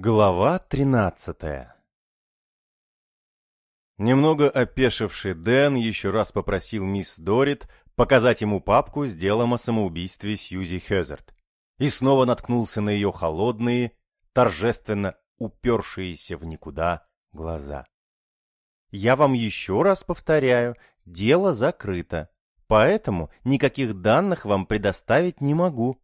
Глава тринадцатая Немного опешивший Дэн еще раз попросил мисс Дорит показать ему папку с делом о самоубийстве Сьюзи Хезерт и снова наткнулся на ее холодные, торжественно упершиеся в никуда глаза. «Я вам еще раз повторяю, дело закрыто, поэтому никаких данных вам предоставить не могу»,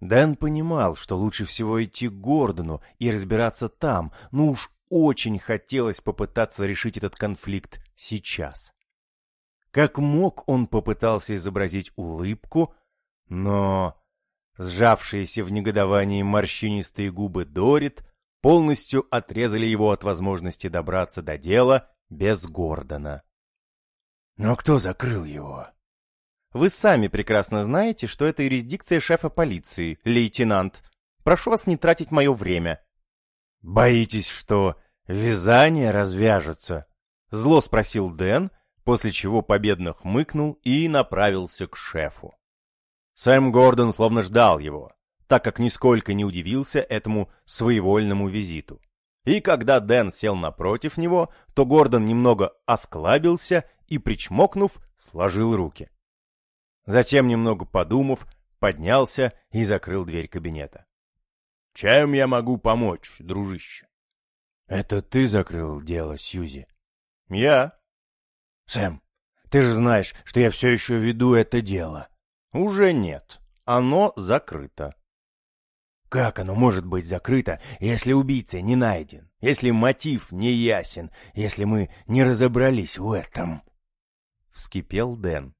Дэн понимал, что лучше всего идти к Гордону и разбираться там, но уж очень хотелось попытаться решить этот конфликт сейчас. Как мог, он попытался изобразить улыбку, но сжавшиеся в негодовании морщинистые губы Дорит полностью отрезали его от возможности добраться до дела без Гордона. «Но кто закрыл его?» Вы сами прекрасно знаете, что это юрисдикция шефа полиции, лейтенант. Прошу вас не тратить мое время. Боитесь, что вязание развяжется? Зло спросил Дэн, после чего победно хмыкнул и направился к шефу. Сэм Гордон словно ждал его, так как нисколько не удивился этому своевольному визиту. И когда Дэн сел напротив него, то Гордон немного осклабился и, причмокнув, сложил руки. Затем, немного подумав, поднялся и закрыл дверь кабинета. — Чем я могу помочь, дружище? — Это ты закрыл дело, Сьюзи? — Я. — Сэм, ты же знаешь, что я все еще веду это дело. — Уже нет. Оно закрыто. — Как оно может быть закрыто, если убийца не найден, если мотив не ясен, если мы не разобрались в этом? Вскипел Дэн.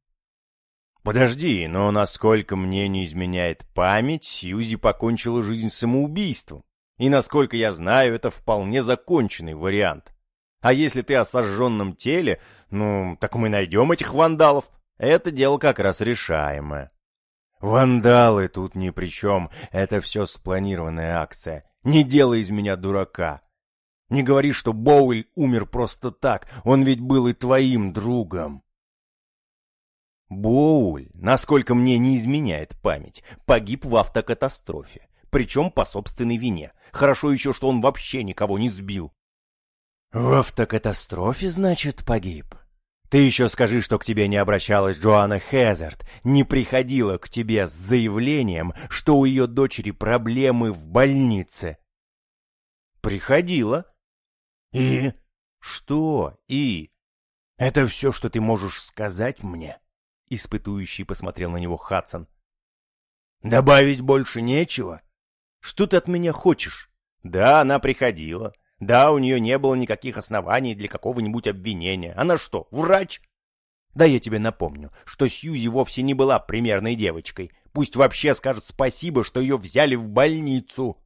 Подожди, но насколько мне не изменяет память, Сьюзи покончила жизнь самоубийством. И насколько я знаю, это вполне законченный вариант. А если ты о сожженном теле, ну, так мы найдем этих вандалов. Это дело как раз решаемое. Вандалы тут ни при чем, это все спланированная акция. Не делай из меня дурака. Не говори, что Боуэль умер просто так, он ведь был и твоим другом. Боуль, насколько мне не изменяет память, погиб в автокатастрофе, причем по собственной вине. Хорошо еще, что он вообще никого не сбил. В автокатастрофе, значит, погиб? Ты еще скажи, что к тебе не обращалась Джоанна Хезерт, не приходила к тебе с заявлением, что у ее дочери проблемы в больнице. Приходила. И? Что и? Это все, что ты можешь сказать мне? Испытующий посмотрел на него Хадсон. «Добавить больше нечего? Что ты от меня хочешь?» «Да, она приходила. Да, у нее не было никаких оснований для какого-нибудь обвинения. Она что, врач?» «Да я тебе напомню, что Сьюзи вовсе не была примерной девочкой. Пусть вообще скажет спасибо, что ее взяли в больницу».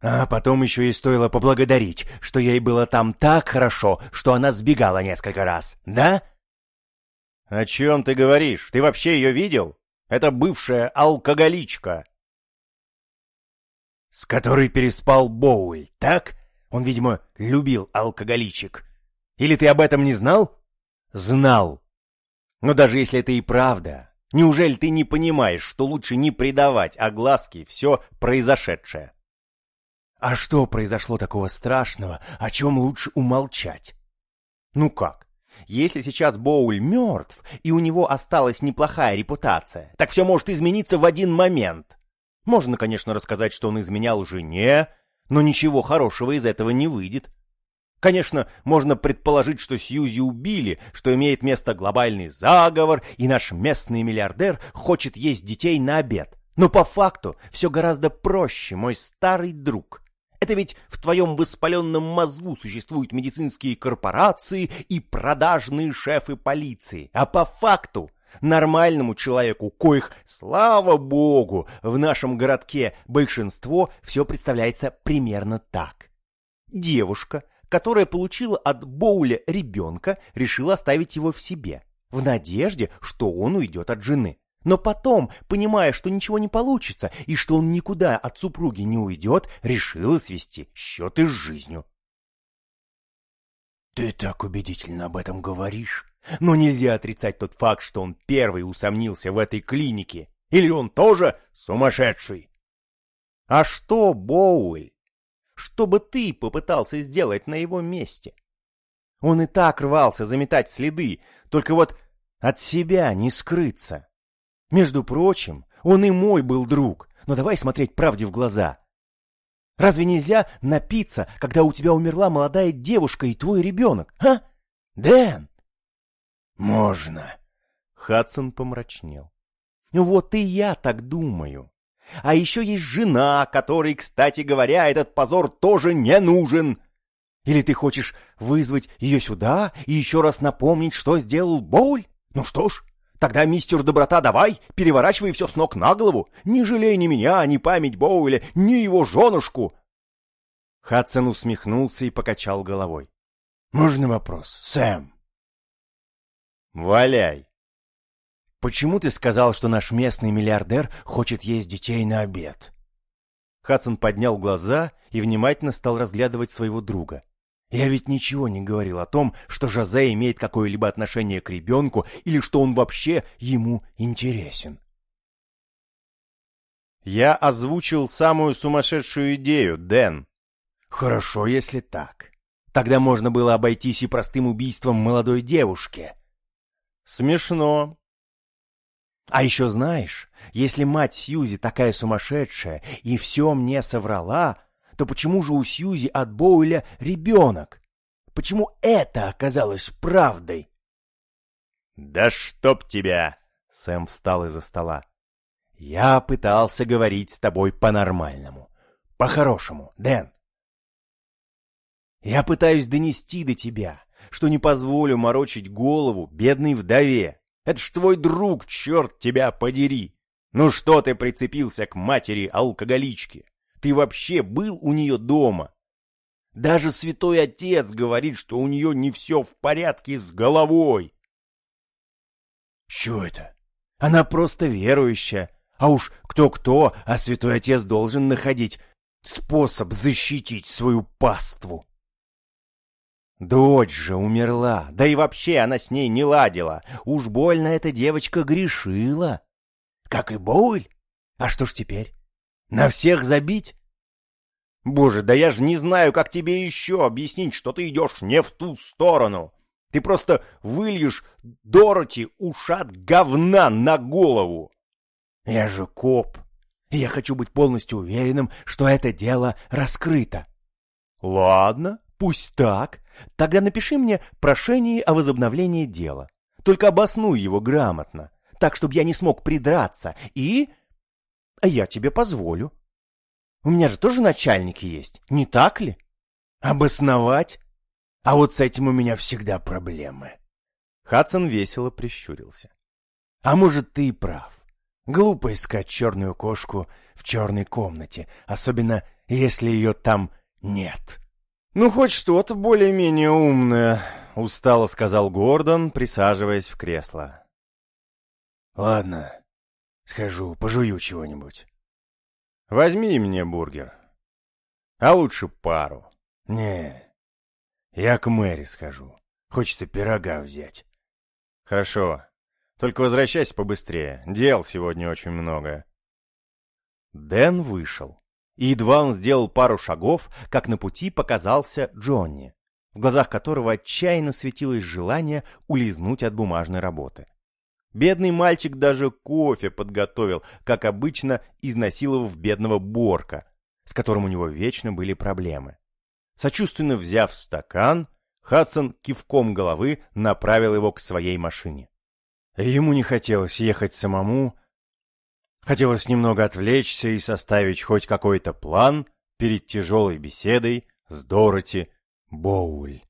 А потом еще и стоило поблагодарить, что ей было там так хорошо, что она сбегала несколько раз, да?» «О чем ты говоришь? Ты вообще ее видел? Это бывшая алкоголичка!» «С которой переспал Боуэль, так? Он, видимо, любил алкоголичек. Или ты об этом не знал?» «Знал. Но даже если это и правда, неужели ты не понимаешь, что лучше не придавать огласке все произошедшее?» «А что произошло такого страшного, о чем лучше умолчать?» «Ну как? Если сейчас Боуль мертв, и у него осталась неплохая репутация, так все может измениться в один момент. Можно, конечно, рассказать, что он изменял жене, но ничего хорошего из этого не выйдет. Конечно, можно предположить, что Сьюзи убили, что имеет место глобальный заговор, и наш местный миллиардер хочет есть детей на обед. Но по факту все гораздо проще, мой старый друг. Это ведь в твоем воспаленном мозгу существуют медицинские корпорации и продажные шефы полиции. А по факту нормальному человеку, коих, слава богу, в нашем городке большинство, все представляется примерно так. Девушка, которая получила от Боуля ребенка, решила оставить его в себе, в надежде, что он уйдет от жены. Но потом, понимая, что ничего не получится и что он никуда от супруги не уйдет, решила свести счеты с жизнью. «Ты так убедительно об этом говоришь. Но нельзя отрицать тот факт, что он первый усомнился в этой клинике. Или он тоже сумасшедший?» А что, Боуэль? Что бы ты попытался сделать на его месте? Он и так рвался заметать следы, только вот от себя не скрыться. Между прочим, он и мой был друг, но давай смотреть правде в глаза. Разве нельзя напиться, когда у тебя умерла молодая девушка и твой ребенок, а? Дэн? Можно. Хадсон помрачнел. Вот и я так думаю. А еще есть жена, которой, кстати говоря, этот позор тоже не нужен. Или ты хочешь вызвать ее сюда и еще раз напомнить, что сделал Боуль? Ну что ж, тогда, мистер Доброта, давай, переворачивай все с ног на голову. Не жалей ни меня, ни память Боуля, ни его женушку. Хадсон усмехнулся и покачал головой. Можно вопрос, Сэм? Валяй. Почему ты сказал, что наш местный миллиардер хочет есть детей на обед? Хадсон поднял глаза и внимательно стал разглядывать своего друга. Я ведь ничего не говорил о том, что Жозе имеет какое-либо отношение к ребенку или что он вообще ему интересен. Я озвучил самую сумасшедшую идею, Дэн. Хорошо, если так. Тогда можно было обойтись и простым убийством молодой девушки. Смешно. А еще знаешь, если мать Сьюзи такая сумасшедшая и все мне соврала, то почему же у Сьюзи от Боуля ребенок? Почему это оказалось правдой? «Да чтоб тебя!» — Сэм встал из-за стола. «Я пытался говорить с тобой по-нормальному, по-хорошему, Дэн. Я пытаюсь донести до тебя, что не позволю морочить голову бедной вдове, это ж твой друг, черт тебя подери! Ну что ты прицепился к матери-алкоголичке? Ты вообще был у нее дома? Даже святой отец говорит, что у нее не все в порядке с головой. Что это? Она просто верующая. А уж кто-кто, а святой отец должен находить способ защитить свою паству. Дочь же умерла, да и вообще она с ней не ладила. Уж больно эта девочка грешила. Как и Боуль? А что ж теперь? На всех забить? Боже, да я же не знаю, как тебе еще объяснить, что ты идешь не в ту сторону. Ты просто выльешь Дороти ушат говна на голову. Я же коп, и я хочу быть полностью уверенным, что это дело раскрыто. Ладно, Пусть так. Тогда напиши мне прошение о возобновлении дела. Только обоснуй его грамотно, так, чтобы я не смог придраться. И... А я тебе позволю. У меня же тоже начальники есть, не так ли? Обосновать? А вот с этим у меня всегда проблемы. Хадсон весело прищурился. А может, ты и прав. Глупо искать черную кошку в черной комнате, особенно если ее там нет. «Ну, хоть что-то более-менее умное», — устало сказал Гордон, присаживаясь в кресло. «Ладно, схожу, пожую чего-нибудь». «Возьми мне бургер. А лучше пару». «Не, я к Мэри схожу. Хочется пирога взять». «Хорошо. Только возвращайся побыстрее. Дел сегодня очень много». Дэн вышел. И едва он сделал пару шагов, как на пути показался Джонни, в глазах которого отчаянно светилось желание улизнуть от бумажной работы. Бедный мальчик даже кофе подготовил, как обычно, изнасиловав бедного Борка, с которым у него вечно были проблемы. Сочувственно взяв стакан, Хадсон кивком головы направил его к своей машине. Ему не хотелось ехать самому, Хотелось немного отвлечься и составить хоть какой-то план перед тяжелой беседой с Дороти Боуль.